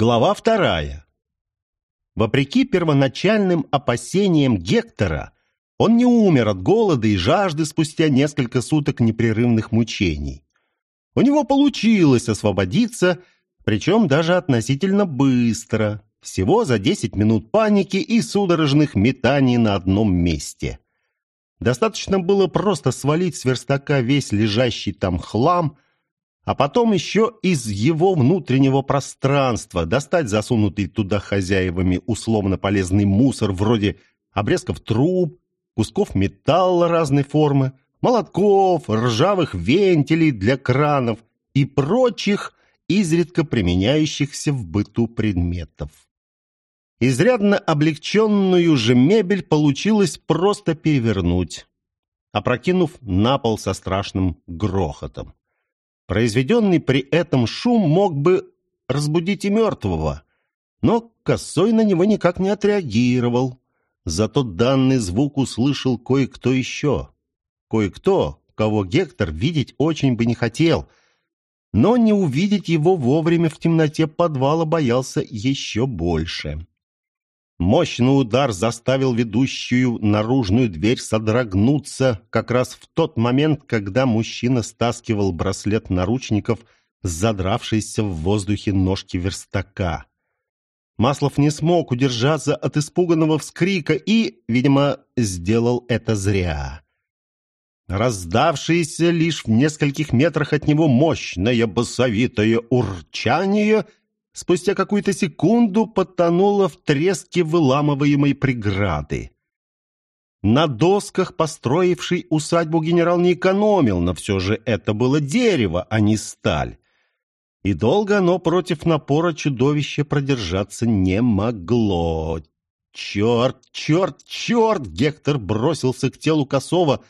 Глава вторая. Вопреки первоначальным опасениям Гектора, он не умер от голода и жажды спустя несколько суток непрерывных мучений. У него получилось освободиться, причем даже относительно быстро, всего за 10 минут паники и судорожных метаний на одном месте. Достаточно было просто свалить с верстака весь лежащий там хлам – а потом еще из его внутреннего пространства достать засунутый туда хозяевами условно полезный мусор вроде обрезков труб, кусков металла разной формы, молотков, ржавых вентилей для кранов и прочих, изредка применяющихся в быту предметов. Изрядно облегченную же мебель получилось просто перевернуть, опрокинув на пол со страшным грохотом. Произведенный при этом шум мог бы разбудить и мертвого, но Косой на него никак не отреагировал. Зато данный звук услышал кое-кто еще. Кое-кто, кого Гектор видеть очень бы не хотел, но не увидеть его вовремя в темноте подвала боялся еще больше. Мощный удар заставил ведущую наружную дверь содрогнуться как раз в тот момент, когда мужчина стаскивал браслет наручников с задравшейся в воздухе ножки верстака. Маслов не смог удержаться от испуганного вскрика и, видимо, сделал это зря. Раздавшееся лишь в нескольких метрах от него мощное басовитое урчание — спустя какую-то секунду потонула в треске выламываемой преграды. На досках, построивший усадьбу, генерал не экономил, но все же это было дерево, а не сталь. И долго оно против напора чудовища продержаться не могло. «Черт, черт, черт!» Гектор бросился к телу Косова,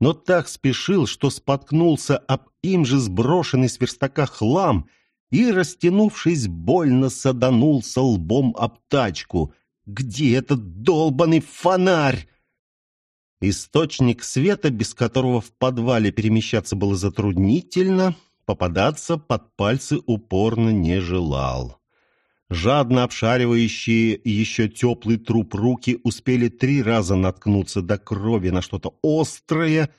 но так спешил, что споткнулся об им же сброшенный с верстака хлам — и, растянувшись, больно саданулся лбом об тачку. «Где этот долбанный фонарь?» Источник света, без которого в подвале перемещаться было затруднительно, попадаться под пальцы упорно не желал. Жадно обшаривающие еще теплый труп руки успели три раза наткнуться до крови на что-то острое,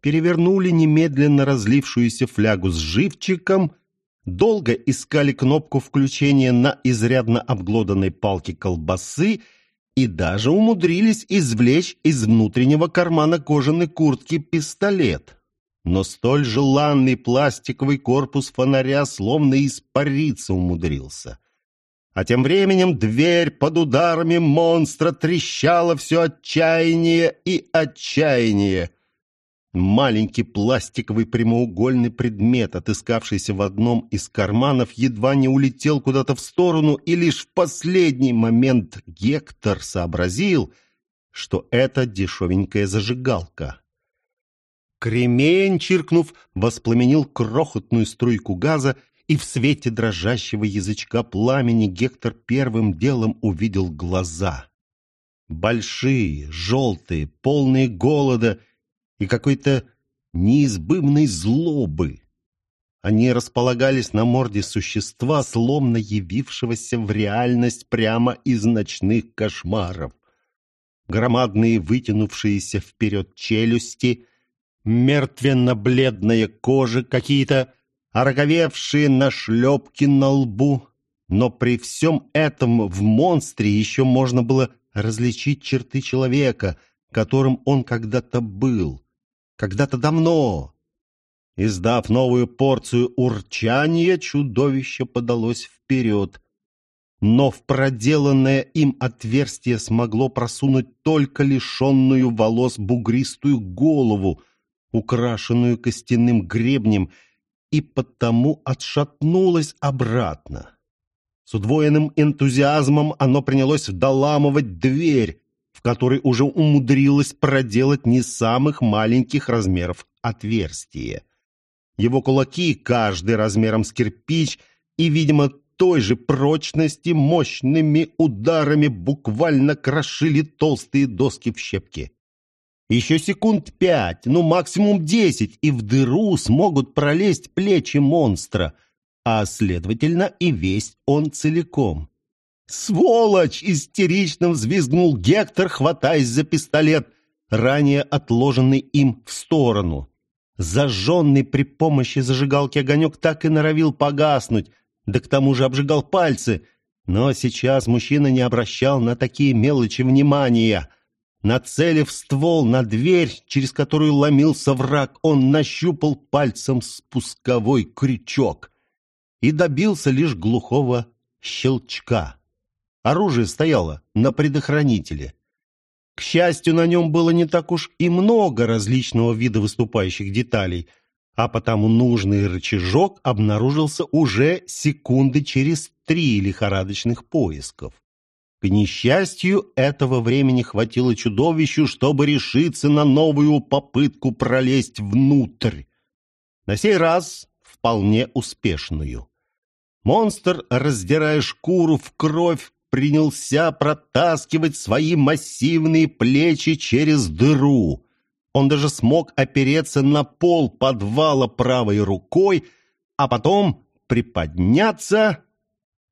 перевернули немедленно разлившуюся флягу с живчиком — долго искали кнопку включения на изрядно обглоданной палке колбасы и даже умудрились извлечь из внутреннего кармана кожаной куртки пистолет. Но столь желанный пластиковый корпус фонаря словно испариться умудрился. А тем временем дверь под ударами монстра трещала все отчаяние и отчаяние. Маленький пластиковый прямоугольный предмет, отыскавшийся в одном из карманов, едва не улетел куда-то в сторону, и лишь в последний момент Гектор сообразил, что это дешевенькая зажигалка. Кремень, чиркнув, воспламенил крохотную струйку газа, и в свете дрожащего язычка пламени Гектор первым делом увидел глаза. Большие, желтые, полные голода — и какой-то неизбывной злобы. Они располагались на морде существа, словно явившегося в реальность прямо из ночных кошмаров. Громадные вытянувшиеся вперед челюсти, мертвенно-бледная кожа, какие-то ороговевшие нашлепки на лбу. Но при всем этом в монстре еще можно было различить черты человека, которым он когда-то был когда-то давно. Издав новую порцию урчания, чудовище подалось вперед. Но в проделанное им отверстие смогло просунуть только лишенную волос бугристую голову, украшенную костяным гребнем, и потому отшатнулось обратно. С удвоенным энтузиазмом оно принялось доламывать дверь, которой уже умудрилась проделать не самых маленьких размеров отверстие. Его кулаки, каждый размером с кирпич и, видимо, той же прочности, мощными ударами буквально крошили толстые доски в щепки. Еще секунд пять, ну максимум десять, и в дыру смогут пролезть плечи монстра. а, следовательно, и весь он целиком. «Сволочь!» — истерично взвизгнул Гектор, хватаясь за пистолет, ранее отложенный им в сторону. Зажженный при помощи зажигалки огонек так и норовил погаснуть, да к тому же обжигал пальцы. Но сейчас мужчина не обращал на такие мелочи внимания. Нацелив ствол на дверь, через которую ломился враг, он нащупал пальцем спусковой крючок и добился лишь глухого щелчка. Оружие стояло на предохранителе. К счастью, на нем было не так уж и много различного вида выступающих деталей, а потому нужный рычажок обнаружился уже секунды через три лихорадочных поисков. К несчастью, этого времени хватило чудовищу, чтобы решиться на новую попытку пролезть внутрь. На сей раз вполне успешную. Монстр, раздирая шкуру в кровь, принялся протаскивать свои массивные плечи через дыру. Он даже смог опереться на пол подвала правой рукой, а потом приподняться,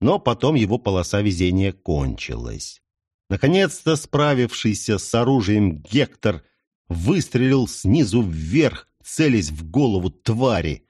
но потом его полоса везения кончилась. Наконец-то справившийся с оружием Гектор выстрелил снизу вверх, целясь в голову твари.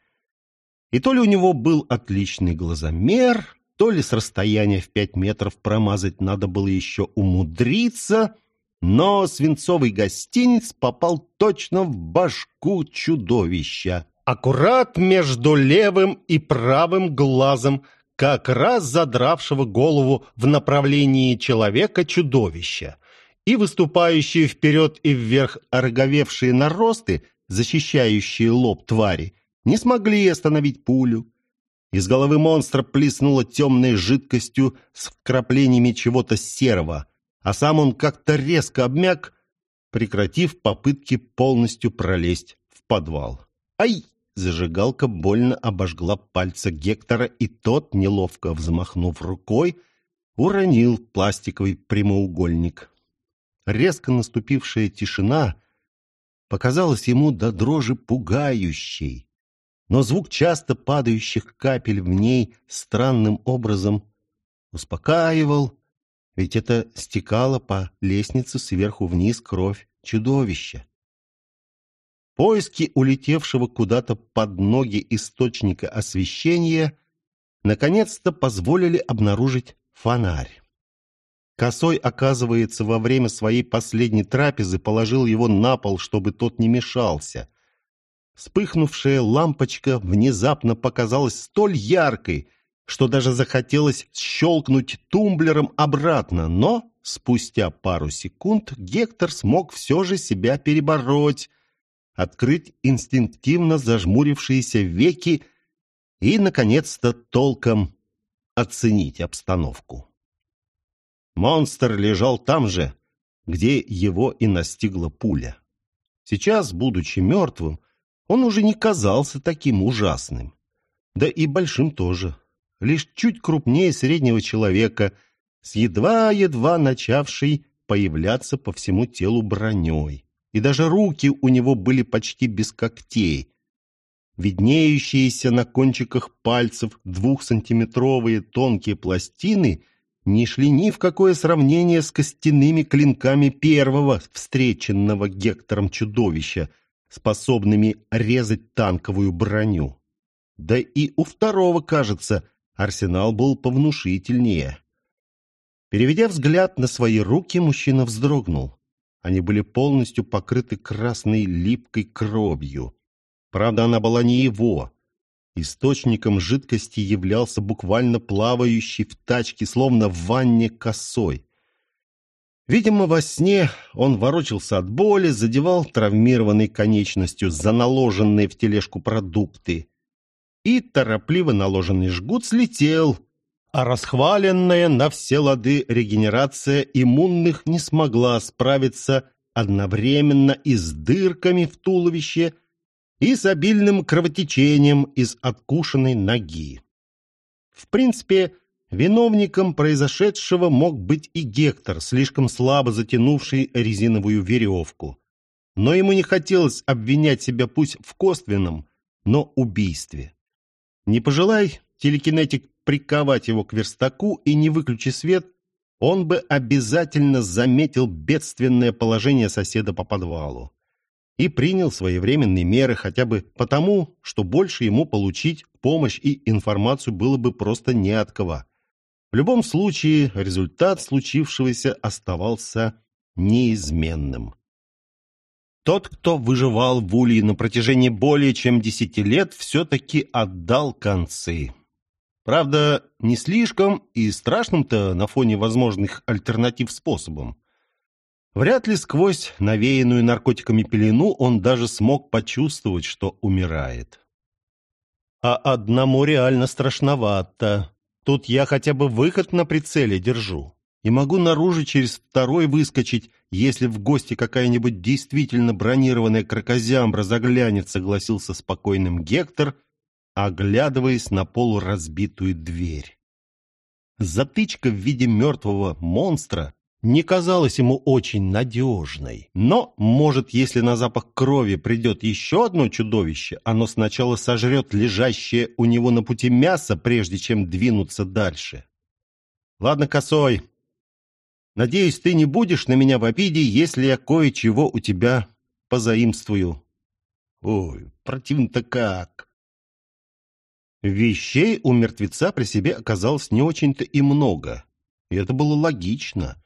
И то ли у него был отличный глазомер, то ли с расстояния в пять метров промазать надо было еще умудриться, но свинцовый гостиниц попал точно в башку чудовища. Аккурат между левым и правым глазом, как раз задравшего голову в направлении человека-чудовища. И выступающие вперед и вверх ороговевшие наросты, защищающие лоб твари, не смогли остановить пулю. Из головы монстра плеснуло темной жидкостью с вкраплениями чего-то серого, а сам он как-то резко обмяк, прекратив попытки полностью пролезть в подвал. «Ай!» Зажигалка больно обожгла пальца Гектора, и тот, неловко взмахнув рукой, уронил пластиковый прямоугольник. Резко наступившая тишина показалась ему до дрожи пугающей но звук часто падающих капель в ней странным образом успокаивал, ведь это стекала по лестнице сверху вниз кровь чудовища. Поиски улетевшего куда-то под ноги источника освещения наконец-то позволили обнаружить фонарь. Косой, оказывается, во время своей последней трапезы положил его на пол, чтобы тот не мешался. Вспыхнувшая лампочка внезапно показалась столь яркой, что даже захотелось щелкнуть тумблером обратно, но спустя пару секунд Гектор смог все же себя перебороть, открыть инстинктивно зажмурившиеся веки и, наконец-то, толком оценить обстановку. Монстр лежал там же, где его и настигла пуля. Сейчас, будучи мертвым, он уже не казался таким ужасным. Да и большим тоже. Лишь чуть крупнее среднего человека, с едва-едва начавшей появляться по всему телу броней. И даже руки у него были почти без когтей. Виднеющиеся на кончиках пальцев двухсантиметровые тонкие пластины не шли ни в какое сравнение с костяными клинками первого встреченного Гектором чудовища — способными резать танковую броню. Да и у второго, кажется, арсенал был повнушительнее. Переведя взгляд на свои руки, мужчина вздрогнул. Они были полностью покрыты красной липкой кровью. Правда, она была не его. Источником жидкости являлся буквально плавающий в тачке, словно в ванне косой. Видимо, во сне он ворочался от боли, задевал травмированной конечностью за наложенные в тележку продукты. И торопливо наложенный жгут слетел, а расхваленная на все лады регенерация иммунных не смогла справиться одновременно и с дырками в туловище, и с обильным кровотечением из откушенной ноги. В принципе, Виновником произошедшего мог быть и Гектор, слишком слабо затянувший резиновую веревку. Но ему не хотелось обвинять себя пусть в косвенном, но убийстве. Не пожелай телекинетик приковать его к верстаку и не выключи свет, он бы обязательно заметил бедственное положение соседа по подвалу и принял своевременные меры хотя бы потому, что больше ему получить помощь и информацию было бы просто не от кого. В любом случае, результат случившегося оставался неизменным. Тот, кто выживал в Улье на протяжении более чем десяти лет, все-таки отдал концы. Правда, не слишком и страшным-то на фоне возможных альтернатив способом. Вряд ли сквозь навеянную наркотиками пелену он даже смог почувствовать, что умирает. А одному реально страшновато. Тут я хотя бы выход на прицеле держу. И могу наружу через второй выскочить, если в гости какая-нибудь действительно бронированная крокозямбра заглянет, согласился спокойным Гектор, оглядываясь на полуразбитую дверь. Затычка в виде мертвого монстра не казалась ему очень надежной. Но, может, если на запах крови придет еще одно чудовище, оно сначала сожрет лежащее у него на пути мясо, прежде чем двинуться дальше. Ладно, косой. Надеюсь, ты не будешь на меня в обиде, если я кое-чего у тебя позаимствую. Ой, противно-то как. Вещей у мертвеца при себе оказалось не очень-то и много. И это было логично.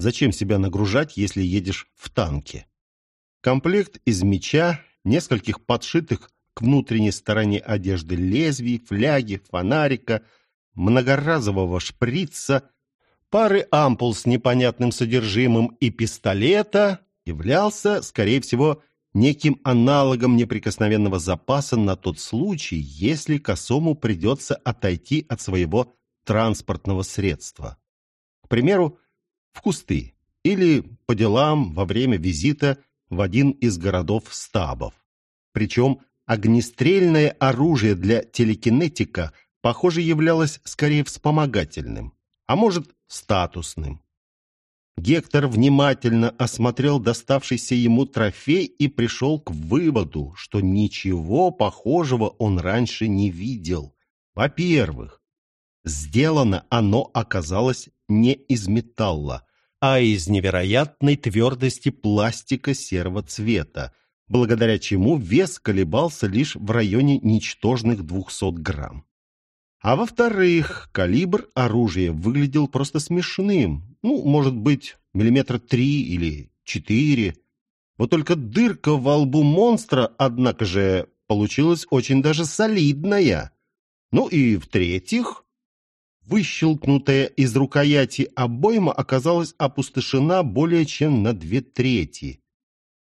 Зачем себя нагружать, если едешь в танке? Комплект из меча, нескольких подшитых к внутренней стороне одежды лезвий, фляги, фонарика, многоразового шприца, пары ампул с непонятным содержимым и пистолета являлся, скорее всего, неким аналогом неприкосновенного запаса на тот случай, если косому придется отойти от своего транспортного средства. К примеру, в кусты или по делам во время визита в один из городов-стабов. Причем огнестрельное оружие для телекинетика, похоже, являлось скорее вспомогательным, а может, статусным. Гектор внимательно осмотрел доставшийся ему трофей и пришел к выводу, что ничего похожего он раньше не видел. Во-первых, сделано оно оказалось не из металла, а из невероятной твердости пластика серого цвета, благодаря чему вес колебался лишь в районе ничтожных 200 грамм. А во-вторых, калибр оружия выглядел просто смешным. Ну, может быть, миллиметра три или четыре. Вот только дырка во лбу монстра, однако же, получилась очень даже солидная. Ну и в-третьих, выщелкнутая из рукояти обойма оказалась опустошена более чем на две трети.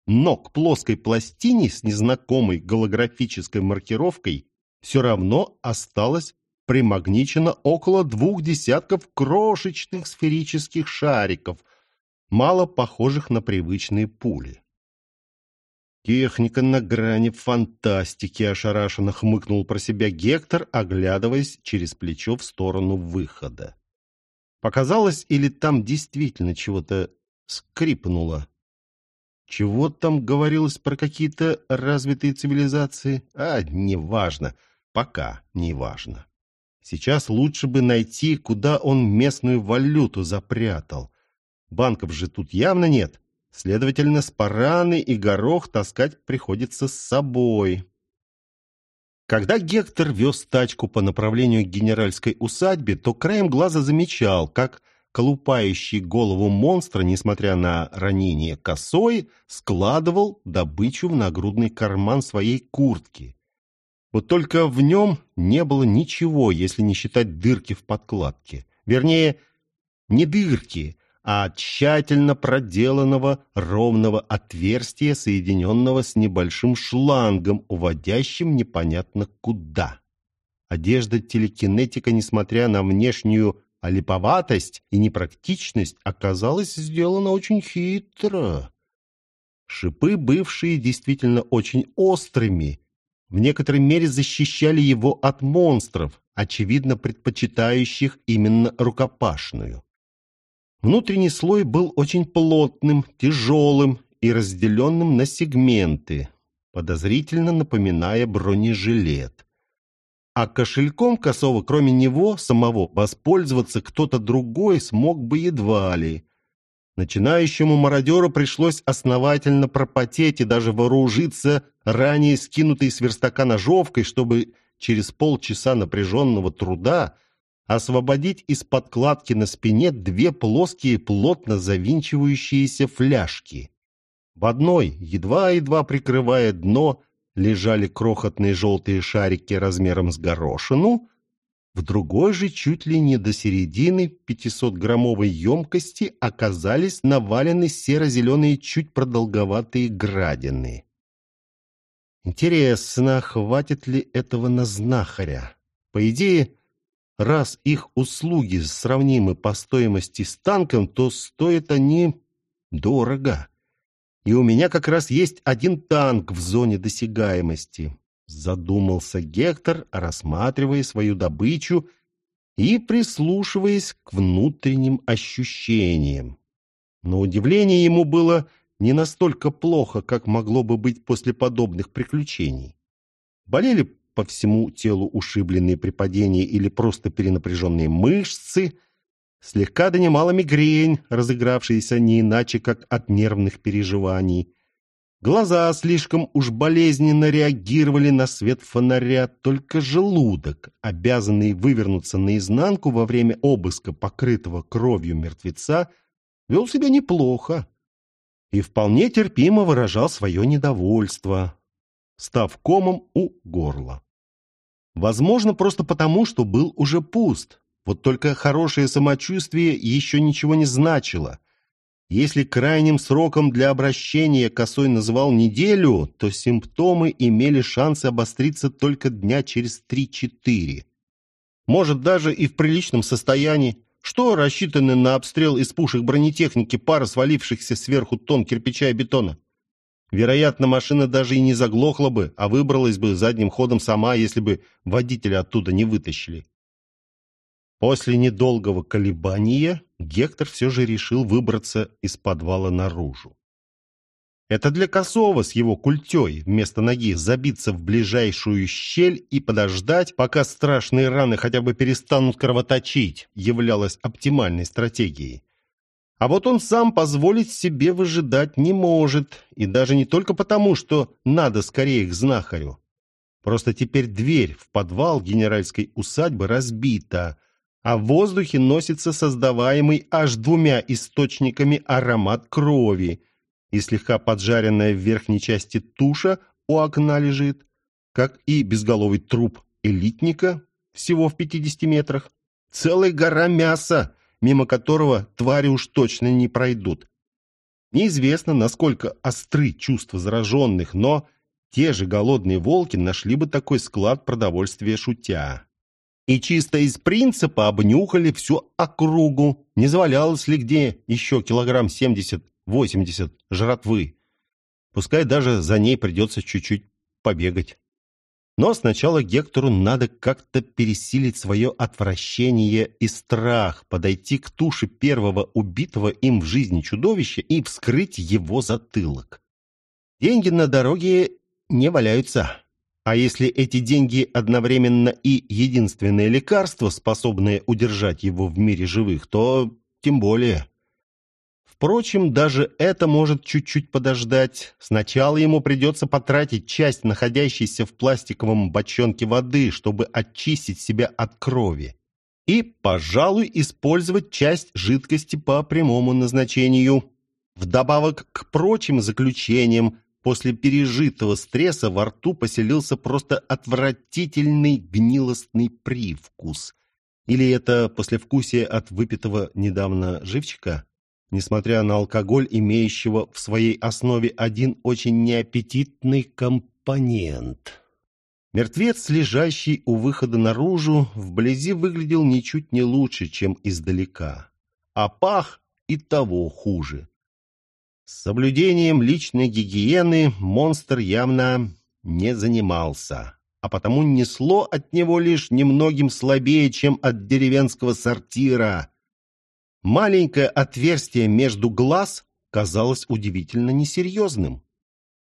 Но к плоской пластине с незнакомой голографической маркировкой все равно осталось примагничено около двух десятков крошечных сферических шариков, мало похожих на привычные пули. Техника на грани фантастики, ошарашенно хмыкнул про себя Гектор, оглядываясь через плечо в сторону выхода. Показалось, или там действительно чего-то скрипнуло? Чего там говорилось про какие-то развитые цивилизации? А, неважно. Пока неважно. Сейчас лучше бы найти, куда он местную валюту запрятал. Банков же тут явно нет. Следовательно, спараны и горох таскать приходится с собой. Когда Гектор вез тачку по направлению к генеральской усадьбе, то краем глаза замечал, как колупающий голову монстра, несмотря на ранение косой, складывал добычу в нагрудный карман своей куртки. Вот только в нем не было ничего, если не считать дырки в подкладке. Вернее, не дырки, а тщательно проделанного ровного отверстия, соединенного с небольшим шлангом, уводящим непонятно куда. Одежда телекинетика, несмотря на внешнюю олиповатость и непрактичность, оказалась сделана очень хитро. Шипы, бывшие действительно очень острыми, в некоторой мере защищали его от монстров, очевидно предпочитающих именно рукопашную. Внутренний слой был очень плотным, тяжелым и разделенным на сегменты, подозрительно напоминая бронежилет. А кошельком Косова, кроме него самого, воспользоваться кто-то другой смог бы едва ли. Начинающему мародеру пришлось основательно пропотеть и даже вооружиться ранее скинутой с верстака ножовкой, чтобы через полчаса напряженного труда освободить из подкладки на спине две плоские, плотно завинчивающиеся фляжки. В одной, едва-едва прикрывая дно, лежали крохотные желтые шарики размером с горошину, в другой же чуть ли не до середины 500-граммовой емкости оказались навалены серо-зеленые чуть продолговатые градины. Интересно, хватит ли этого на знахаря? По идее, раз их услуги сравнимы по стоимости с танком, то стоят они дорого. И у меня как раз есть один танк в зоне досягаемости. Задумался Гектор, рассматривая свою добычу и прислушиваясь к внутренним ощущениям. Но удивление ему было не настолько плохо, как могло бы быть после подобных приключений. Болели по всему телу ушибленные при падении или просто перенапряженные мышцы, слегка донимала мигрень, разыгравшаяся не иначе, как от нервных переживаний. Глаза слишком уж болезненно реагировали на свет фонаря, только желудок, обязанный вывернуться наизнанку во время обыска покрытого кровью мертвеца, вел себя неплохо и вполне терпимо выражал свое недовольство, став комом у горла. Возможно, просто потому, что был уже пуст. Вот только хорошее самочувствие еще ничего не значило. Если крайним сроком для обращения Косой называл неделю, то симптомы имели шанс обостриться только дня через 3-4. Может, даже и в приличном состоянии. Что рассчитаны на обстрел из пушек бронетехники пара свалившихся сверху тонн кирпича и бетона? Вероятно, машина даже и не заглохла бы, а выбралась бы задним ходом сама, если бы водителя оттуда не вытащили. После недолгого колебания Гектор все же решил выбраться из подвала наружу. Это для Косова с его культей вместо ноги забиться в ближайшую щель и подождать, пока страшные раны хотя бы перестанут кровоточить, являлось оптимальной стратегией. А вот он сам позволить себе выжидать не может, и даже не только потому, что надо скорее к знахарю. Просто теперь дверь в подвал генеральской усадьбы разбита, а в воздухе носится создаваемый аж двумя источниками аромат крови, и слегка поджаренная в верхней части туша у окна лежит, как и безголовый труп элитника всего в 50 метрах. Целая гора мяса, мимо которого твари уж точно не пройдут. Неизвестно, насколько остры чувства зараженных, но те же голодные волки нашли бы такой склад продовольствия шутя. И чисто из принципа обнюхали всю округу, не завалялось ли где еще килограмм семьдесят-восемьдесят жратвы. Пускай даже за ней придется чуть-чуть побегать. Но сначала Гектору надо как-то пересилить свое отвращение и страх, подойти к туше первого убитого им в жизни чудовища и вскрыть его затылок. Деньги на дороге не валяются. А если эти деньги одновременно и единственное лекарство, способное удержать его в мире живых, то тем более. Впрочем, даже это может чуть-чуть подождать. Сначала ему придется потратить часть находящейся в пластиковом бочонке воды, чтобы очистить себя от крови. И, пожалуй, использовать часть жидкости по прямому назначению. Вдобавок к прочим заключениям, после пережитого стресса во рту поселился просто отвратительный гнилостный привкус. Или это послевкусие от выпитого недавно живчика? Несмотря на алкоголь, имеющего в своей основе один очень неаппетитный компонент. Мертвец, лежащий у выхода наружу, вблизи выглядел ничуть не лучше, чем издалека, а пах и того хуже. С соблюдением личной гигиены монстр явно не занимался, а потому несло от него лишь немногим слабее, чем от деревенского сортира, Маленькое отверстие между глаз казалось удивительно несерьезным.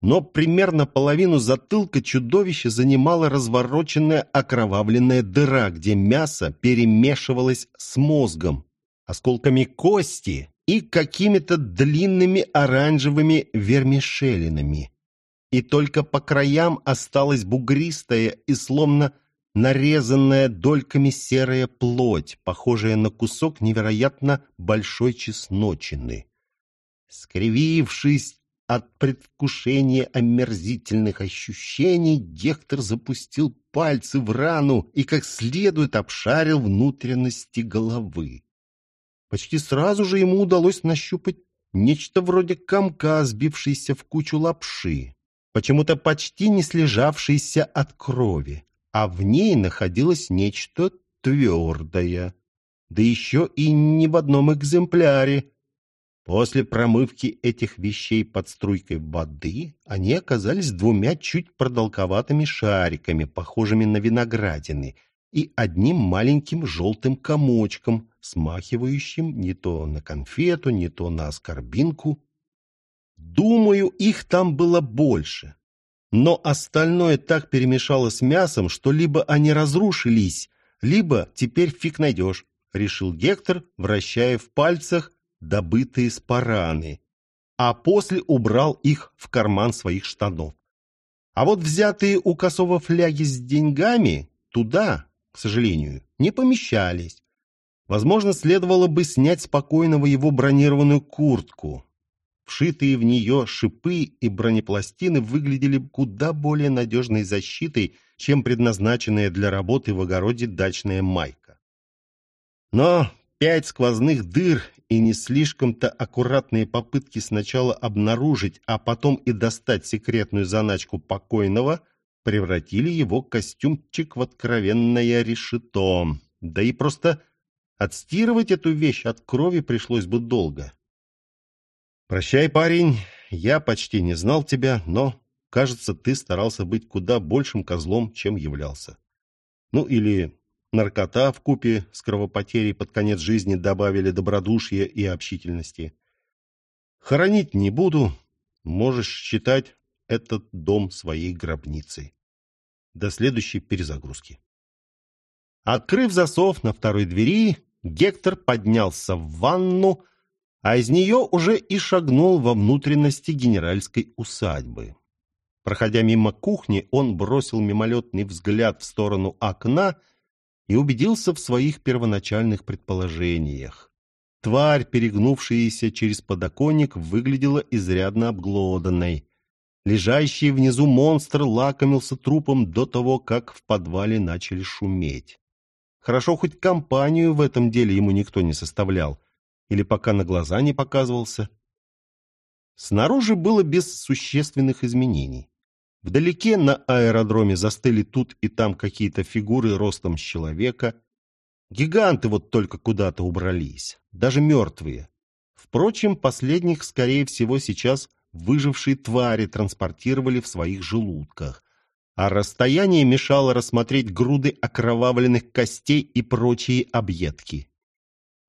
но примерно половину затылка чудовища занимала развороченная окровавленная дыра, где мясо перемешивалось с мозгом, осколками кости и какими-то длинными оранжевыми вермишелинами. И только по краям осталась бугристая и словно нарезанная дольками серая плоть, похожая на кусок невероятно большой чесночины. Скривившись от предвкушения омерзительных ощущений, Гектор запустил пальцы в рану и как следует обшарил внутренности головы. Почти сразу же ему удалось нащупать нечто вроде комка, сбившейся в кучу лапши, почему-то почти не слежавшейся от крови а в ней находилось нечто твердое, да еще и не в одном экземпляре. После промывки этих вещей под струйкой воды они оказались двумя чуть продолговатыми шариками, похожими на виноградины, и одним маленьким желтым комочком, смахивающим не то на конфету, не то на аскорбинку. Думаю, их там было больше, но остальное так перемешалось с мясом, что либо они разрушились, либо теперь фиг найдешь, решил Гектор, вращая в пальцах добытые спараны, а после убрал их в карман своих штанов. А вот взятые у косого фляги с деньгами туда, к сожалению, не помещались. Возможно, следовало бы снять спокойного его бронированную куртку, Вшитые в нее шипы и бронепластины выглядели куда более надежной защитой, чем предназначенная для работы в огороде дачная майка. Но пять сквозных дыр и не слишком-то аккуратные попытки сначала обнаружить, а потом и достать секретную заначку покойного превратили его костюмчик в откровенное решето. Да и просто отстирывать эту вещь от крови пришлось бы долго. «Прощай, парень, я почти не знал тебя, но, кажется, ты старался быть куда большим козлом, чем являлся. Ну или наркота в купе с кровопотерей под конец жизни добавили добродушия и общительности. Хоронить не буду, можешь считать этот дом своей гробницей. До следующей перезагрузки». Открыв засов на второй двери, Гектор поднялся в ванну, а из нее уже и шагнул во внутренности генеральской усадьбы. Проходя мимо кухни, он бросил мимолетный взгляд в сторону окна и убедился в своих первоначальных предположениях. Тварь, перегнувшаяся через подоконник, выглядела изрядно обглоданной. Лежащий внизу монстр лакомился трупом до того, как в подвале начали шуметь. Хорошо, хоть компанию в этом деле ему никто не составлял или пока на глаза не показывался. Снаружи было без существенных изменений. Вдалеке на аэродроме застыли тут и там какие-то фигуры ростом с человека. Гиганты вот только куда-то убрались, даже мертвые. Впрочем, последних, скорее всего, сейчас выжившие твари транспортировали в своих желудках, а расстояние мешало рассмотреть груды окровавленных костей и прочие объедки.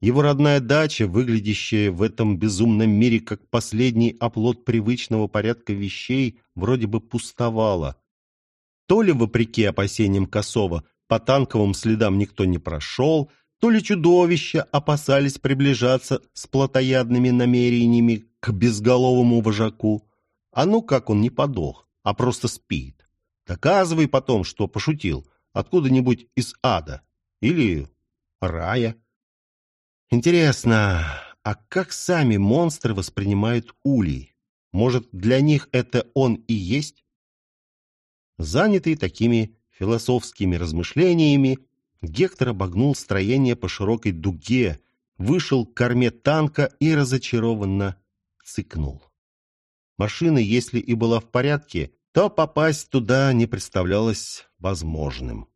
Его родная дача, выглядящая в этом безумном мире как последний оплот привычного порядка вещей, вроде бы пустовала. То ли, вопреки опасениям Косова, по танковым следам никто не прошел, то ли чудовища опасались приближаться с плотоядными намерениями к безголовому вожаку. А ну как он не подох, а просто спит. Доказывай потом, что пошутил, откуда-нибудь из ада или рая. Интересно, а как сами монстры воспринимают улей? Может, для них это он и есть? Занятый такими философскими размышлениями, Гектор обогнул строение по широкой дуге, вышел к корме танка и разочарованно цыкнул. Машина, если и была в порядке, то попасть туда не представлялось возможным.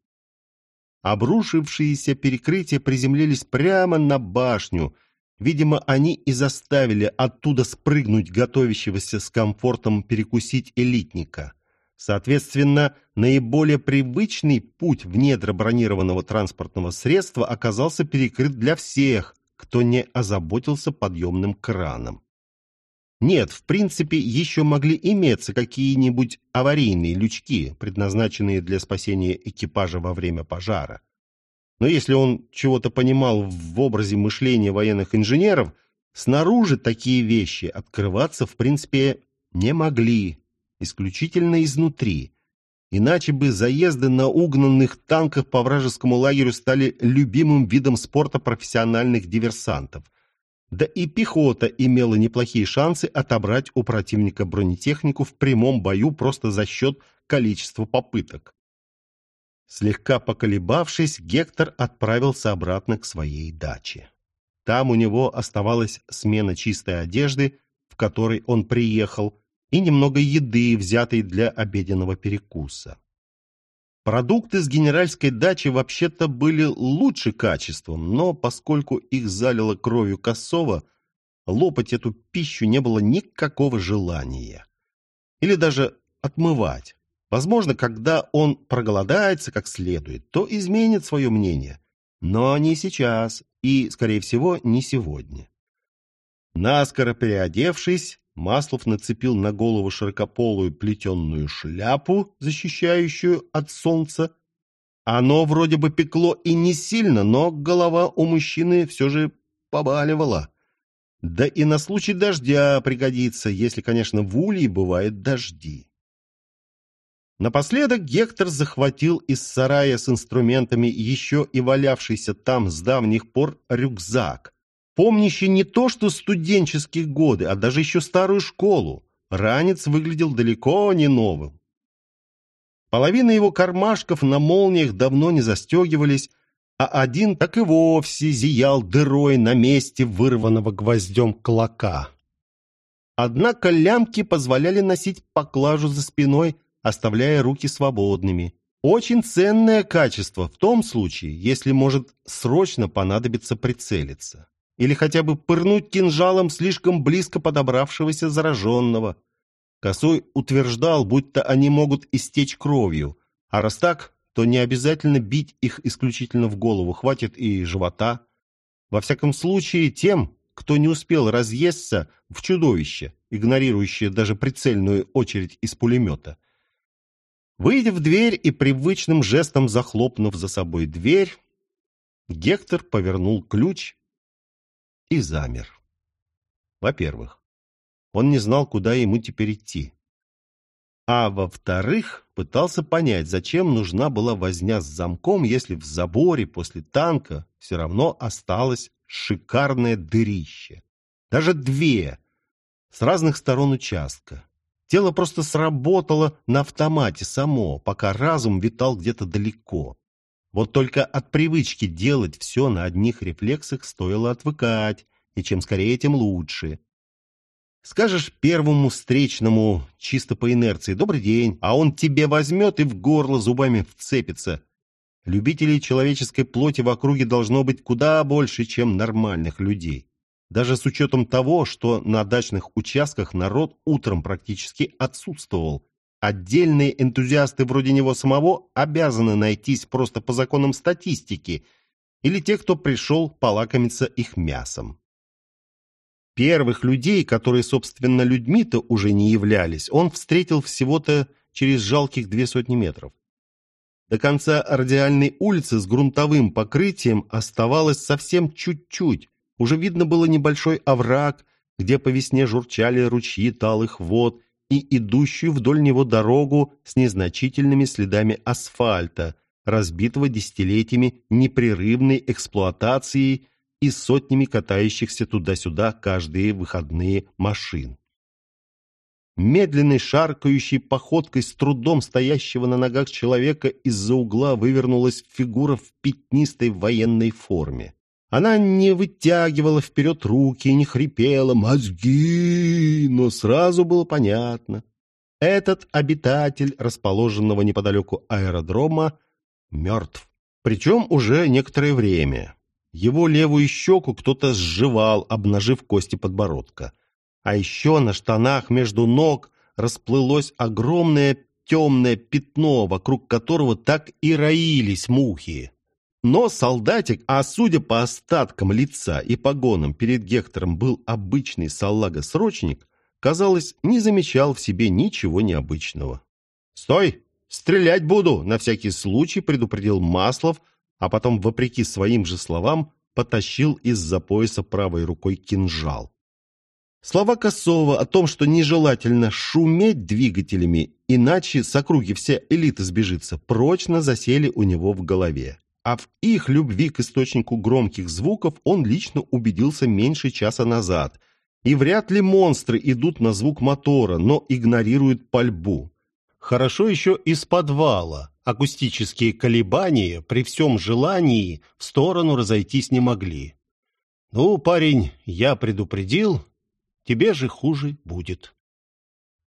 Обрушившиеся перекрытия приземлились прямо на башню. Видимо, они и заставили оттуда спрыгнуть готовящегося с комфортом перекусить элитника. Соответственно, наиболее привычный путь в недра бронированного транспортного средства оказался перекрыт для всех, кто не озаботился подъемным краном. Нет, в принципе, еще могли иметься какие-нибудь аварийные лючки, предназначенные для спасения экипажа во время пожара. Но если он чего-то понимал в образе мышления военных инженеров, снаружи такие вещи открываться, в принципе, не могли, исключительно изнутри. Иначе бы заезды на угнанных танках по вражескому лагерю стали любимым видом спорта профессиональных диверсантов. Да и пехота имела неплохие шансы отобрать у противника бронетехнику в прямом бою просто за счет количества попыток. Слегка поколебавшись, Гектор отправился обратно к своей даче. Там у него оставалась смена чистой одежды, в которой он приехал, и немного еды, взятой для обеденного перекуса. Продукты с генеральской дачи вообще-то были лучше качеством, но поскольку их залило кровью Косова, лопать эту пищу не было никакого желания. Или даже отмывать. Возможно, когда он проголодается как следует, то изменит свое мнение. Но не сейчас и, скорее всего, не сегодня. Наскоро переодевшись, Маслов нацепил на голову широкополую плетенную шляпу, защищающую от солнца. Оно вроде бы пекло и не сильно, но голова у мужчины все же побаливала. Да и на случай дождя пригодится, если, конечно, в улье бывают дожди. Напоследок Гектор захватил из сарая с инструментами еще и валявшийся там с давних пор рюкзак, помнящий не то что студенческие годы, а даже еще старую школу. Ранец выглядел далеко не новым. Половина его кармашков на молниях давно не застегивались, а один так и вовсе зиял дырой на месте вырванного гвоздем клока. Однако лямки позволяли носить поклажу за спиной, оставляя руки свободными. Очень ценное качество в том случае, если может срочно понадобиться прицелиться. Или хотя бы пырнуть кинжалом слишком близко подобравшегося зараженного. Косой утверждал, будто они могут истечь кровью, а раз так, то не обязательно бить их исключительно в голову, хватит и живота. Во всяком случае, тем, кто не успел разъесться в чудовище, игнорирующее даже прицельную очередь из пулемета. Выйдя в дверь и привычным жестом захлопнув за собой дверь, Гектор повернул ключ и замер. Во-первых, он не знал, куда ему теперь идти. А во-вторых, пытался понять, зачем нужна была возня с замком, если в заборе после танка все равно осталось шикарное дырище. Даже две, с разных сторон участка. Тело просто сработало на автомате само, пока разум витал где-то далеко. Вот только от привычки делать все на одних рефлексах стоило отвыкать, и чем скорее, тем лучше. Скажешь первому встречному чисто по инерции «добрый день», а он тебе возьмет и в горло зубами вцепится. Любителей человеческой плоти в округе должно быть куда больше, чем нормальных людей даже с учетом того, что на дачных участках народ утром практически отсутствовал. Отдельные энтузиасты вроде него самого обязаны найтись просто по законам статистики или те, кто пришел полакомиться их мясом. Первых людей, которые, собственно, людьми-то уже не являлись, он встретил всего-то через жалких две сотни метров. До конца радиальной улицы с грунтовым покрытием оставалось совсем чуть-чуть, уже видно было небольшой овраг, где по весне журчали ручьи талых вод и идущую вдоль него дорогу с незначительными следами асфальта, разбитого десятилетиями непрерывной эксплуатацией и сотнями катающихся туда-сюда каждые выходные машин. Медленной шаркающей походкой с трудом стоящего на ногах человека из-за угла вывернулась фигура в пятнистой военной форме. Она не вытягивала вперед руки, не хрипела «мозги», но сразу было понятно. Этот обитатель расположенного неподалеку аэродрома мертв. Причем уже некоторое время. Его левую щеку кто-то сживал, обнажив кости подбородка. А еще на штанах между ног расплылось огромное темное пятно, вокруг которого так и роились мухи. Но солдатик, а судя по остаткам лица и погонам перед Гектором был обычный салага-срочник, казалось, не замечал в себе ничего необычного. «Стой! Стрелять буду!» — на всякий случай предупредил Маслов, а потом, вопреки своим же словам, потащил из-за пояса правой рукой кинжал. Слова Косова о том, что нежелательно шуметь двигателями, иначе с округи вся элита сбежится, прочно засели у него в голове. А в их любви к источнику громких звуков он лично убедился меньше часа назад. И вряд ли монстры идут на звук мотора, но игнорируют пальбу. Хорошо еще из подвала. Акустические колебания при всем желании в сторону разойтись не могли. «Ну, парень, я предупредил, тебе же хуже будет».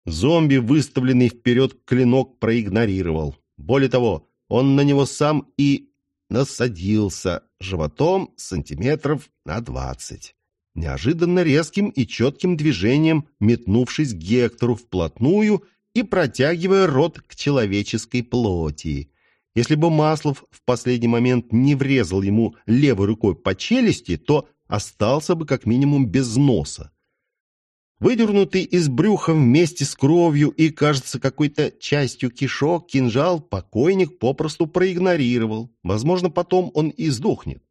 Зомби, выставленный вперед клинок, проигнорировал. Более того, он на него сам и насадился животом сантиметров на двадцать. Неожиданно резким и четким движением метнувшись к Гектору вплотную и протягивая рот к человеческой плоти. Если бы Маслов в последний момент не врезал ему левой рукой по челюсти, то остался бы как минимум без носа. Выдернутый из брюха вместе с кровью и, кажется, какой-то частью кишок кинжал покойник попросту проигнорировал. Возможно, потом он и сдохнет.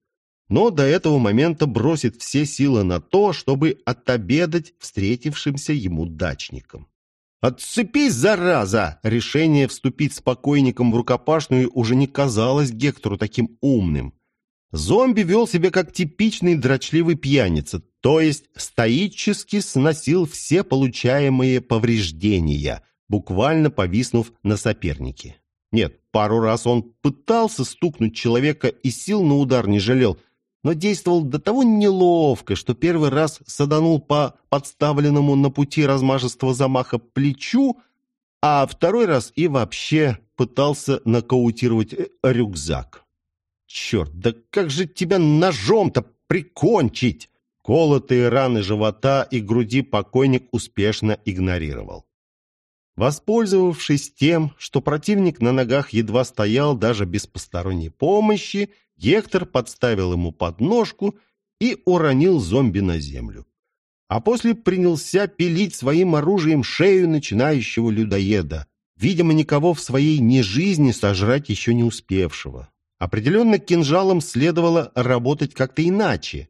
Но до этого момента бросит все силы на то, чтобы отобедать встретившимся ему дачникам. «Отцепись, зараза!» Решение вступить с покойником в рукопашную уже не казалось Гектору таким умным. Зомби вел себя как типичный дрочливый пьяница, то есть стоически сносил все получаемые повреждения, буквально повиснув на сопернике. Нет, пару раз он пытался стукнуть человека и сил на удар не жалел, но действовал до того неловко, что первый раз саданул по подставленному на пути размашистого замаха плечу, а второй раз и вообще пытался нокаутировать э, рюкзак. Черт, да как же тебя ножом-то прикончить? Колотые раны живота и груди покойник успешно игнорировал. Воспользовавшись тем, что противник на ногах едва стоял даже без посторонней помощи, Гектор подставил ему подножку и уронил зомби на землю. А после принялся пилить своим оружием шею начинающего людоеда, видимо, никого в своей нежизни сожрать еще не успевшего. Определенно кинжалом следовало работать как-то иначе.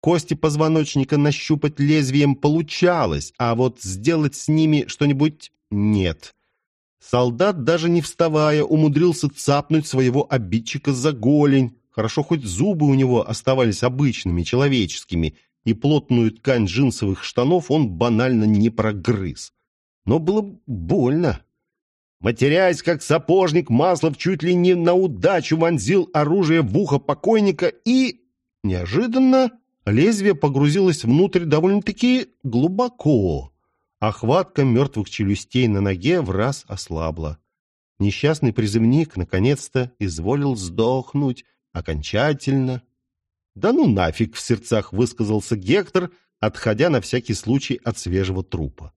Кости позвоночника нащупать лезвием получалось, а вот сделать с ними что-нибудь нет. Солдат, даже не вставая, умудрился цапнуть своего обидчика за голень. Хорошо, хоть зубы у него оставались обычными, человеческими, и плотную ткань джинсовых штанов он банально не прогрыз. Но было больно. Матерясь, как сапожник, Маслов чуть ли не на удачу вонзил оружие в ухо покойника и... Неожиданно лезвие погрузилось внутрь довольно-таки глубоко. Охватка мертвых челюстей на ноге в раз ослабла. Несчастный приземник наконец-то изволил сдохнуть окончательно. «Да ну нафиг!» — в сердцах высказался Гектор, отходя на всякий случай от свежего трупа.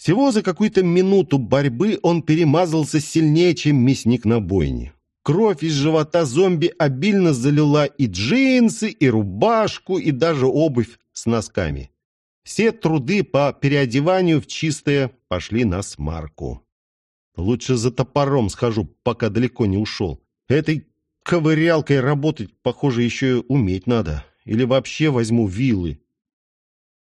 Всего за какую-то минуту борьбы он перемазался сильнее, чем мясник на бойне. Кровь из живота зомби обильно залила и джинсы, и рубашку, и даже обувь с носками. Все труды по переодеванию в чистое пошли на смарку. Лучше за топором схожу, пока далеко не ушел. Этой ковырялкой работать, похоже, еще уметь надо. Или вообще возьму вилы.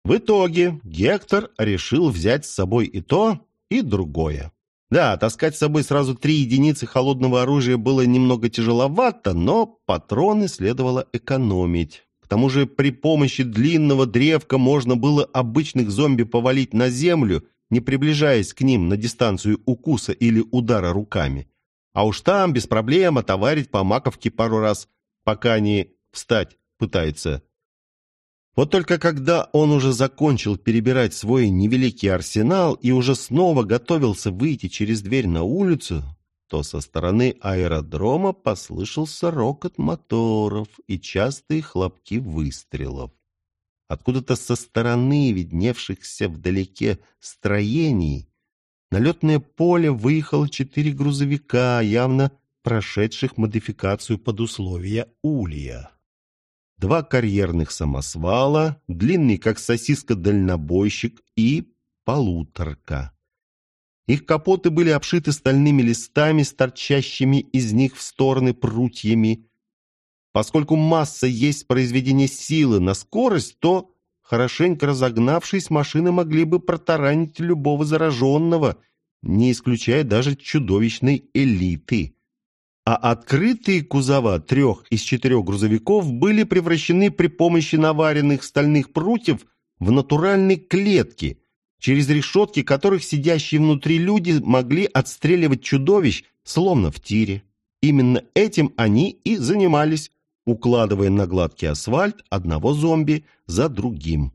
В итоге Гектор решил взять с собой и то, и другое. Да, таскать с собой сразу три единицы холодного оружия было немного тяжеловато, но патроны следовало экономить. К тому же при помощи длинного древка можно было обычных зомби повалить на землю, не приближаясь к ним на дистанцию укуса или удара руками. А уж там без проблем отоварить по маковке пару раз, пока они встать пытаются вот только когда он уже закончил перебирать свой невеликий арсенал и уже снова готовился выйти через дверь на улицу, то со стороны аэродрома послышался рокот моторов и частые хлопки выстрелов. Откуда-то со стороны видневшихся вдалеке строений на летное поле выехало четыре грузовика, явно прошедших модификацию под условия улья. Два карьерных самосвала, длинный, как сосиска-дальнобойщик, и полуторка. Их капоты были обшиты стальными листами с торчащими из них в стороны прутьями. Поскольку масса есть произведение силы на скорость, то, хорошенько разогнавшись, машины могли бы протаранить любого зараженного, не исключая даже чудовищной элиты. А открытые кузова трех из четырех грузовиков были превращены при помощи наваренных стальных прутьев в натуральные клетки – через решетки которых сидящие внутри люди могли отстреливать чудовищ, словно в тире. Именно этим они и занимались, укладывая на гладкий асфальт одного зомби за другим.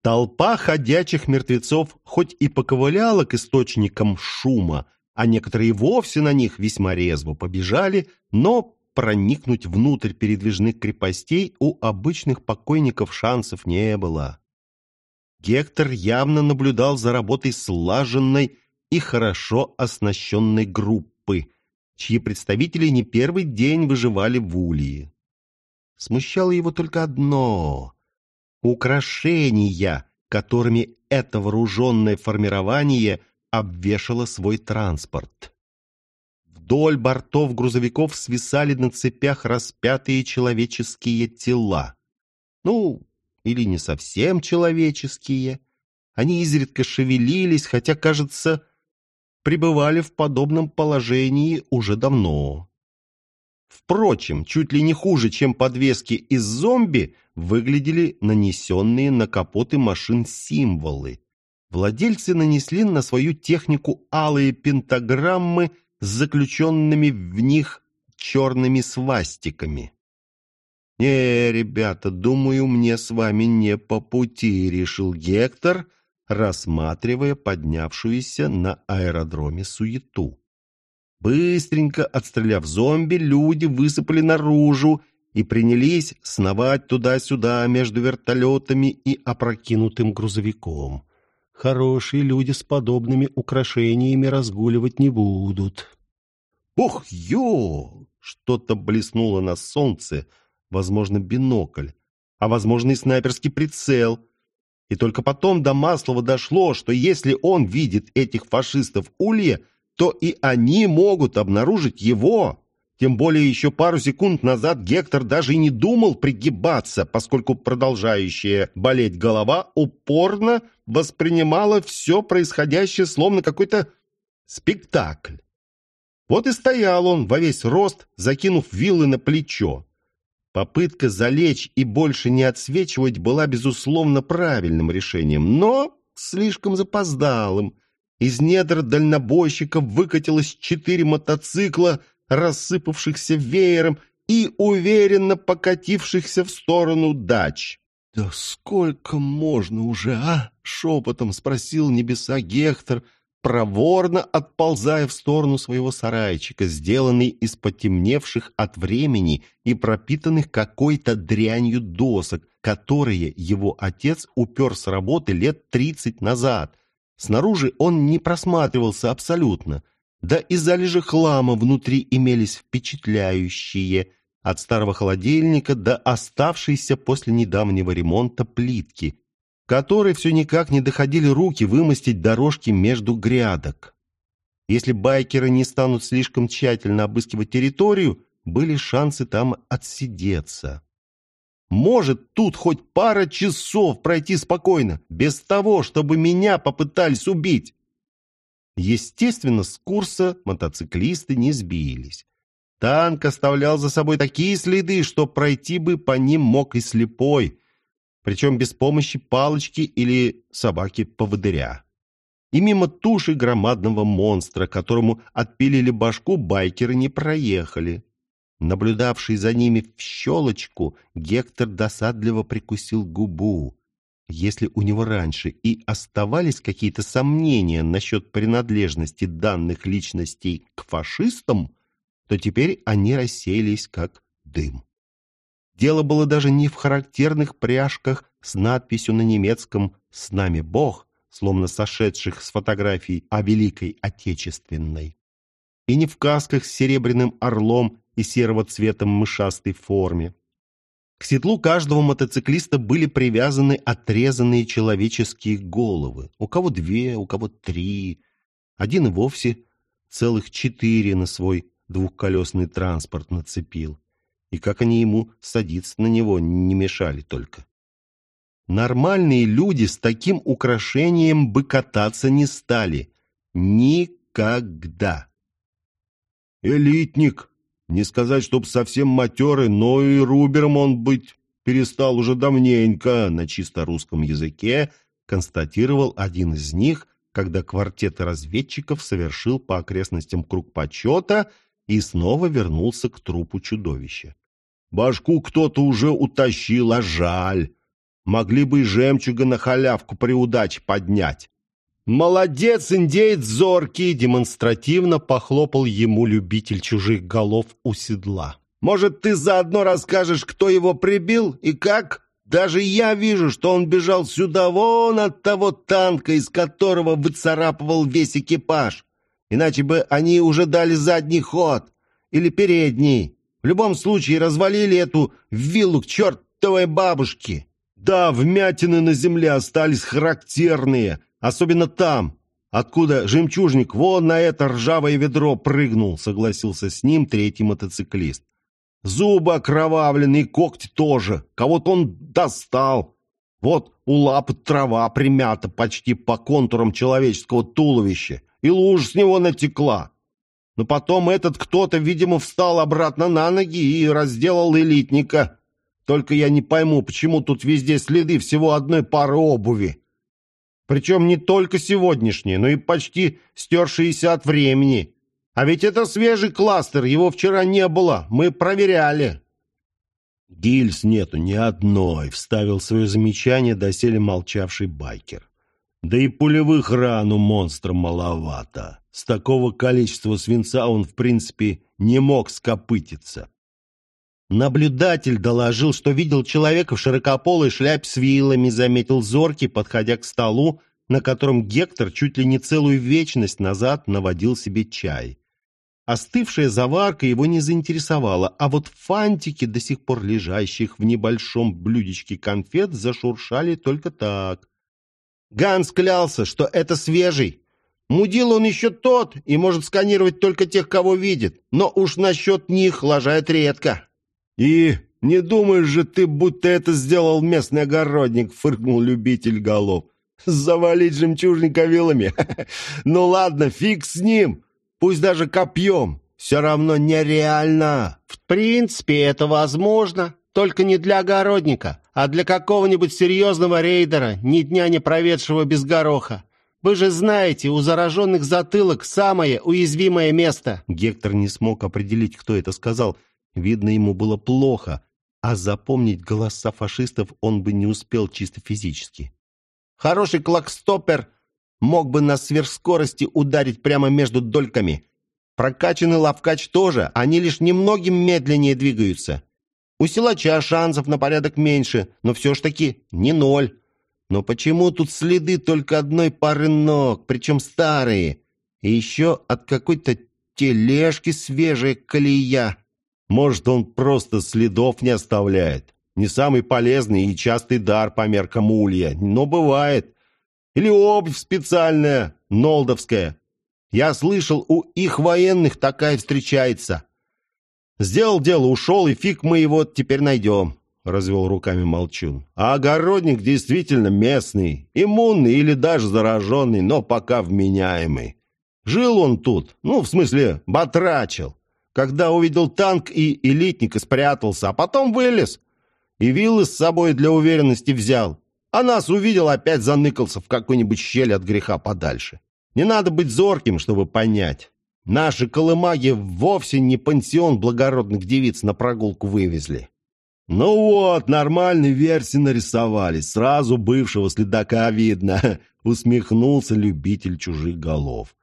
Толпа ходячих мертвецов хоть и поковыляла к источникам шума, а некоторые вовсе на них весьма резво побежали, но проникнуть внутрь передвижных крепостей у обычных покойников шансов не было. Гектор явно наблюдал за работой слаженной и хорошо оснащенной группы, чьи представители не первый день выживали в Улье. Смущало его только одно — украшения, которыми это вооруженное формирование обвешало свой транспорт. Вдоль бортов грузовиков свисали на цепях распятые человеческие тела. Ну, или не совсем человеческие. Они изредка шевелились, хотя, кажется, пребывали в подобном положении уже давно. Впрочем, чуть ли не хуже, чем подвески из зомби, выглядели нанесенные на капоты машин символы. Владельцы нанесли на свою технику алые пентаграммы с заключенными в них черными свастиками. «Не, ребята, думаю, мне с вами не по пути», — решил Гектор, рассматривая поднявшуюся на аэродроме суету. Быстренько отстреляв зомби, люди высыпали наружу и принялись сновать туда-сюда между вертолетами и опрокинутым грузовиком. Хорошие люди с подобными украшениями разгуливать не будут. «Ох, ё!» — что-то блеснуло на солнце — возможно, бинокль, а возможно и снайперский прицел. И только потом до Маслова дошло, что если он видит этих фашистов Улья, то и они могут обнаружить его. Тем более еще пару секунд назад Гектор даже и не думал пригибаться, поскольку продолжающая болеть голова упорно воспринимала все происходящее словно какой-то спектакль. Вот и стоял он во весь рост, закинув вилы на плечо. Попытка залечь и больше не отсвечивать была, безусловно, правильным решением, но слишком запоздалым. Из недр дальнобойщиков выкатилось четыре мотоцикла, рассыпавшихся веером и уверенно покатившихся в сторону дач. «Да сколько можно уже, а?» — шепотом спросил небеса Гектор, проворно отползая в сторону своего сарайчика, сделанный из потемневших от времени и пропитанных какой-то дрянью досок, которые его отец упер с работы лет тридцать назад. Снаружи он не просматривался абсолютно, да и залежи хлама внутри имелись впечатляющие, от старого холодильника до оставшейся после недавнего ремонта плитки, которой все никак не доходили руки вымостить дорожки между грядок. Если байкеры не станут слишком тщательно обыскивать территорию, были шансы там отсидеться. Может тут хоть пара часов пройти спокойно, без того, чтобы меня попытались убить. Естественно, с курса мотоциклисты не сбились. Танк оставлял за собой такие следы, что пройти бы по ним мог и слепой, причем без помощи палочки или собаки-поводыря. И мимо туши громадного монстра, которому отпилили башку, байкеры не проехали. Наблюдавший за ними в щелочку, Гектор досадливо прикусил губу. Если у него раньше и оставались какие-то сомнения насчет принадлежности данных личностей к фашистам, то теперь они рассеялись как дым. Дело было даже не в характерных пряжках с надписью на немецком «С нами Бог», словно сошедших с фотографий о Великой Отечественной, и не в касках с серебряным орлом и серого цветом мышастой форме. К седлу каждого мотоциклиста были привязаны отрезанные человеческие головы. У кого две, у кого три. Один и вовсе целых четыре на свой двухколесный транспорт нацепил. И как они ему садиться на него не мешали только. Нормальные люди с таким украшением бы кататься не стали. Никогда. Элитник. Не сказать, чтоб совсем матерый, но и рубером он быть перестал уже давненько, на чисто русском языке констатировал один из них, когда квартет разведчиков совершил по окрестностям круг почета и снова вернулся к трупу чудовища. Башку кто-то уже утащил, а жаль. Могли бы и жемчуга на халявку при удаче поднять. «Молодец, индеец зоркий!» — демонстративно похлопал ему любитель чужих голов у седла. «Может, ты заодно расскажешь, кто его прибил и как? Даже я вижу, что он бежал сюда вон от того танка, из которого выцарапывал весь экипаж. Иначе бы они уже дали задний ход или передний. В любом случае развалили эту виллу к чертовой бабушке». Да, вмятины на земле остались характерные, особенно там, откуда жемчужник вон на это ржавое ведро прыгнул, согласился с ним третий мотоциклист. Зубы окровавленные, когти тоже. Кого-то он достал. Вот у лапы трава примята почти по контурам человеческого туловища, и лужа с него натекла. Но потом этот кто-то, видимо, встал обратно на ноги и разделал элитника. Только я не пойму, почему тут везде следы всего одной пары обуви. Причем не только сегодняшние, но и почти стершиеся от времени. А ведь это свежий кластер, его вчера не было, мы проверяли. Гильз нету ни одной, вставил свое замечание доселе молчавший байкер. Да и пулевых ран у монстра маловато. С такого количества свинца он, в принципе, не мог скопытиться. Наблюдатель доложил, что видел человека в широкополой шляпе с вилами, заметил зоркий, подходя к столу, на котором Гектор чуть ли не целую вечность назад наводил себе чай. Остывшая заварка его не заинтересовала, а вот фантики, до сих пор лежащих в небольшом блюдечке конфет, зашуршали только так. Ганс клялся, что это свежий. Мудил он еще тот и может сканировать только тех, кого видит, но уж насчет них лажает редко. «И не думаешь же ты, будто это сделал местный огородник?» — фыркнул любитель голов. «Завалить жемчужника вилами? Ну ладно, фиг с ним. Пусть даже копьем. Все равно нереально». «В принципе, это возможно, только не для огородника, а для какого-нибудь серьезного рейдера, ни дня не проведшего без гороха. Вы же знаете, у зараженных затылок самое уязвимое место». Гектор не смог определить, кто это сказал — Видно, ему было плохо, а запомнить голоса фашистов он бы не успел чисто физически. Хороший клакстопер мог бы на сверхскорости ударить прямо между дольками. Прокачанный лавкач тоже, они лишь немногим медленнее двигаются. У силача шансов на порядок меньше, но все ж таки не ноль. Но почему тут следы только одной пары ног, причем старые? И еще от какой-то тележки свежая колея. Может, он просто следов не оставляет. Не самый полезный и частый дар по меркам улья, но бывает. Или обувь специальная, нолдовская. Я слышал, у их военных такая встречается. Сделал дело, ушел, и фиг мы его теперь найдем, — развел руками Молчун. А огородник действительно местный, иммунный или даже зараженный, но пока вменяемый. Жил он тут, ну, в смысле, батрачил когда увидел танк и элитника спрятался, а потом вылез. И виллы с собой для уверенности взял. А нас увидел, опять заныкался в какой-нибудь щель от греха подальше. Не надо быть зорким, чтобы понять. Наши колымаги вовсе не пансион благородных девиц на прогулку вывезли. Ну вот, нормальной версии нарисовали. Сразу бывшего следака видно. Усмехнулся любитель чужих голов.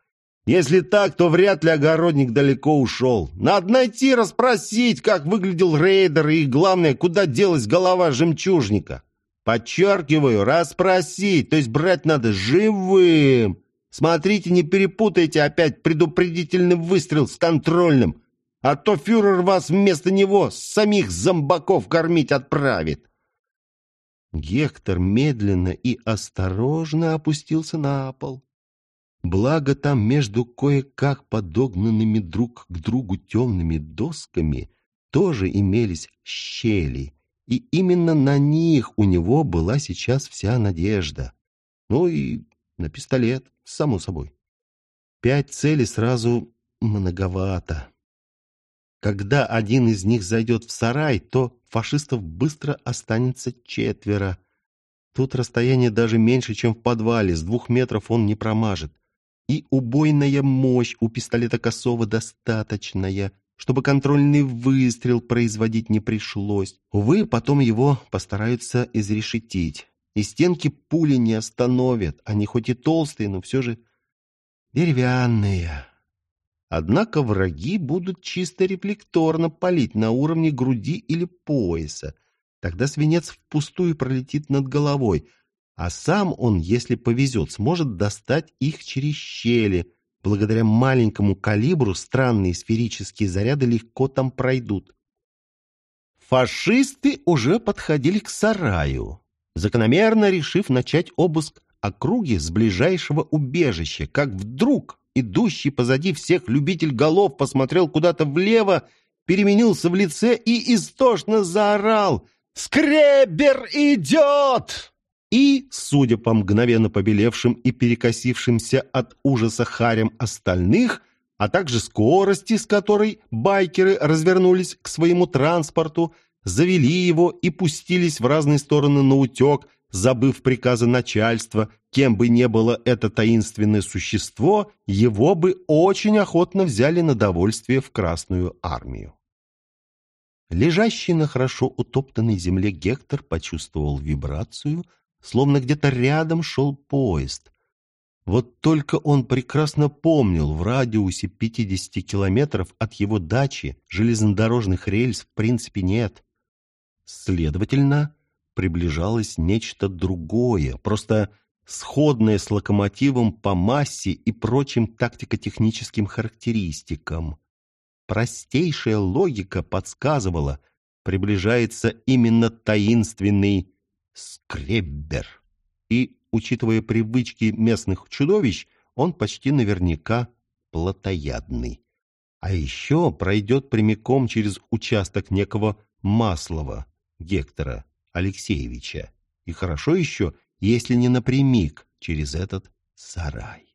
Если так, то вряд ли огородник далеко ушел. Надо найти, расспросить, как выглядел рейдер и, главное, куда делась голова жемчужника. Подчеркиваю, расспросить, то есть брать надо живым. Смотрите, не перепутайте опять предупредительный выстрел с контрольным. А то фюрер вас вместо него самих зомбаков кормить отправит. Гектор медленно и осторожно опустился на пол. Благо там между кое-как подогнанными друг к другу темными досками тоже имелись щели, и именно на них у него была сейчас вся надежда. Ну и на пистолет, само собой. Пять целей сразу многовато. Когда один из них зайдет в сарай, то фашистов быстро останется четверо. Тут расстояние даже меньше, чем в подвале, с двух метров он не промажет. И убойная мощь у пистолета Косова достаточная, чтобы контрольный выстрел производить не пришлось. Увы, потом его постараются изрешетить. И стенки пули не остановят. Они хоть и толстые, но все же деревянные. Однако враги будут чисто рефлекторно палить на уровне груди или пояса. Тогда свинец впустую пролетит над головой, а сам он, если повезет, сможет достать их через щели. Благодаря маленькому калибру странные сферические заряды легко там пройдут. Фашисты уже подходили к сараю закономерно решив начать обыск округи с ближайшего убежища, как вдруг идущий позади всех любитель голов посмотрел куда-то влево, переменился в лице и истошно заорал «Скребер идет!» И, судя по мгновенно побелевшим и перекосившимся от ужаса харям остальных, а также скорости, с которой байкеры развернулись к своему транспорту, завели его и пустились в разные стороны на утек, забыв приказы начальства, кем бы ни было это таинственное существо, его бы очень охотно взяли на довольствие в Красную армию. Лежащий на хорошо утоптанной земле Гектор почувствовал вибрацию, словно где-то рядом шел поезд. Вот только он прекрасно помнил, в радиусе 50 километров от его дачи железнодорожных рельс в принципе нет. Следовательно, приближалось нечто другое, просто сходное с локомотивом по массе и прочим тактико-техническим характеристикам. Простейшая логика подсказывала, приближается именно таинственный скреббер. И, учитывая привычки местных чудовищ, он почти наверняка плотоядный. А еще пройдет прямиком через участок некого Маслова, Гектора Алексеевича. И хорошо еще, если не напрямик через этот сарай.